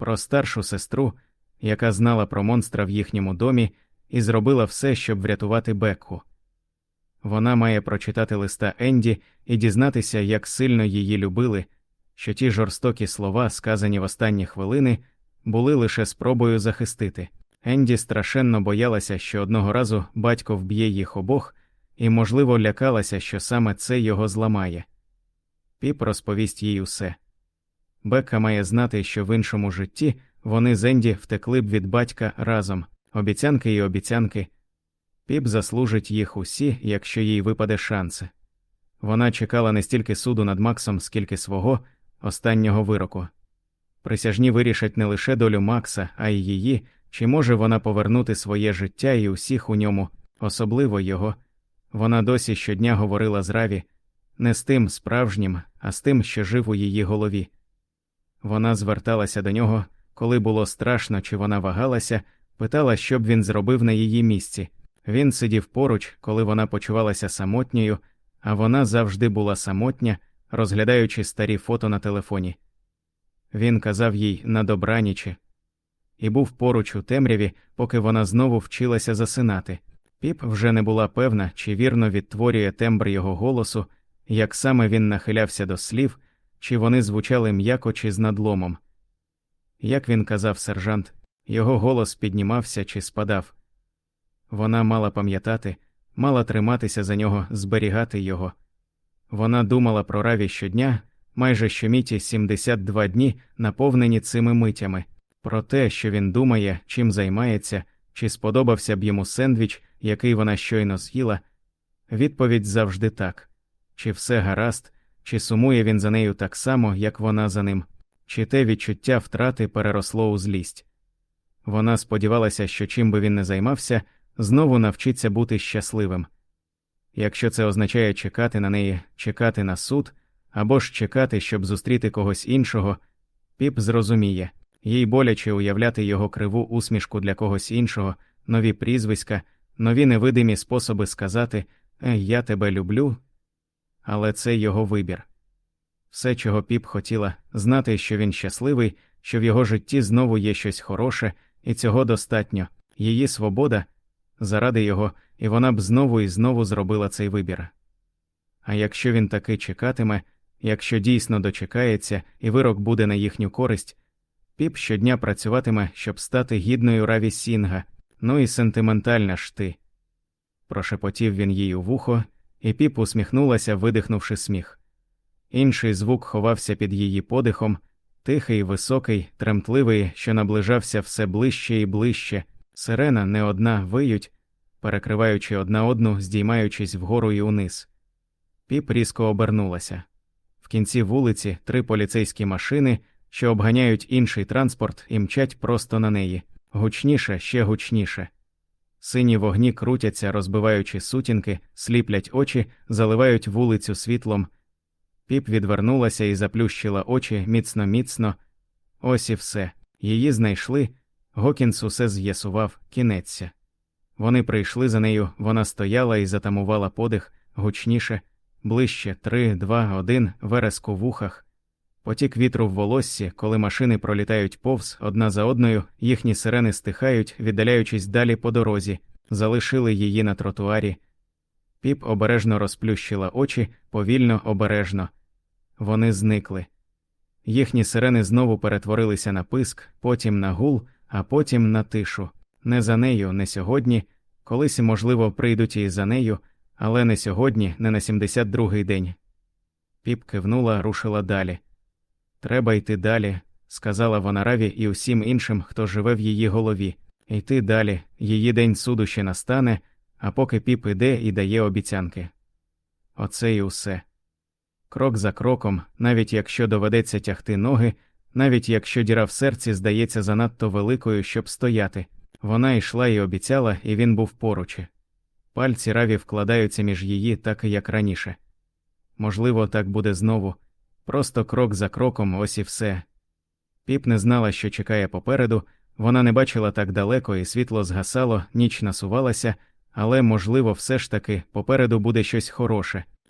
про старшу сестру, яка знала про монстра в їхньому домі і зробила все, щоб врятувати Бекку. Вона має прочитати листа Енді і дізнатися, як сильно її любили, що ті жорстокі слова, сказані в останні хвилини, були лише спробою захистити. Енді страшенно боялася, що одного разу батько вб'є їх обох, і, можливо, лякалася, що саме це його зламає. Піп розповість їй усе. Бекка має знати, що в іншому житті вони з Енді втекли б від батька разом, обіцянки і обіцянки. Піп заслужить їх усі, якщо їй випаде шанс. Вона чекала не стільки суду над Максом, скільки свого останнього вироку. Присяжні вирішать не лише долю Макса, а й її, чи може вона повернути своє життя і усіх у ньому, особливо його. Вона досі щодня говорила з Раві, не з тим справжнім, а з тим, що жив у її голові. Вона зверталася до нього, коли було страшно, чи вона вагалася, питала, що б він зробив на її місці. Він сидів поруч, коли вона почувалася самотньою, а вона завжди була самотня, розглядаючи старі фото на телефоні. Він казав їй на добранічі і був поруч у темряві, поки вона знову вчилася засинати. Піп вже не була певна, чи вірно відтворює тембр його голосу, як саме він нахилявся до слів, чи вони звучали м'яко чи з надломом. Як він казав сержант, його голос піднімався чи спадав. Вона мала пам'ятати, мала триматися за нього, зберігати його. Вона думала про раві щодня, майже щоміті 72 дні, наповнені цими митями, про те, що він думає, чим займається, чи сподобався б йому сендвіч, який вона щойно з'їла. Відповідь завжди так чи все гаразд, чи сумує він за нею так само, як вона за ним, чи те відчуття втрати переросло у злість. Вона сподівалася, що чим би він не займався, знову навчиться бути щасливим. Якщо це означає чекати на неї, чекати на суд або ж чекати, щоб зустріти когось іншого, піп зрозуміє їй боляче уявляти його криву усмішку для когось іншого, нові прізвиська, нові невидимі способи сказати «Е, Я тебе люблю, але це його вибір. Все, чого піп хотіла, знати, що він щасливий, що в його житті знову є щось хороше, і цього достатньо, її свобода заради його, і вона б знову і знову зробила цей вибір. А якщо він таки чекатиме, якщо дійсно дочекається, і вирок буде на їхню користь, піп щодня працюватиме, щоб стати гідною раві Сінга, ну і сентиментальна ж ти. Прошепотів він їй у вухо, і піп усміхнулася, видихнувши сміх. Інший звук ховався під її подихом, тихий, високий, тремтливий, що наближався все ближче і ближче. Сирена не одна виють, перекриваючи одна одну, здіймаючись вгору і униз. Піп різко обернулася. В кінці вулиці три поліцейські машини, що обганяють інший транспорт і мчать просто на неї, гучніше, ще гучніше. Сині вогні крутяться, розбиваючи сутінки, сліплять очі, заливають вулицю світлом. Піп відвернулася і заплющила очі міцно міцно. Ось і все. Її знайшли. Гокінс усе з'ясував, кінеться. Вони прийшли за нею, вона стояла і затамувала подих гучніше, ближче три, два, один, вереск у вухах. Потік вітру в волоссі, коли машини пролітають повз одна за одною, їхні сирени стихають, віддаляючись далі по дорозі, залишили її на тротуарі. Піп обережно розплющила очі, повільно, обережно. Вони зникли. Їхні сирени знову перетворилися на писк, потім на гул, а потім на тишу. Не за нею, не сьогодні, колись, можливо, прийдуть і за нею, але не сьогодні, не на 72-й день. Піп кивнула, рушила далі. Треба йти далі, сказала вона Раві і усім іншим, хто живе в її голові. Йти далі, її день суду ще настане, а поки піп іде і дає обіцянки. Оце і усе. Крок за кроком, навіть якщо доведеться тягти ноги, навіть якщо діра в серці здається занадто великою, щоб стояти, вона йшла і обіцяла, і він був поруч. Пальці раві вкладаються між її, так як раніше. Можливо, так буде знову. Просто крок за кроком, ось і все. Піп не знала, що чекає попереду, вона не бачила так далеко, і світло згасало, ніч насувалася, але, можливо, все ж таки попереду буде щось хороше.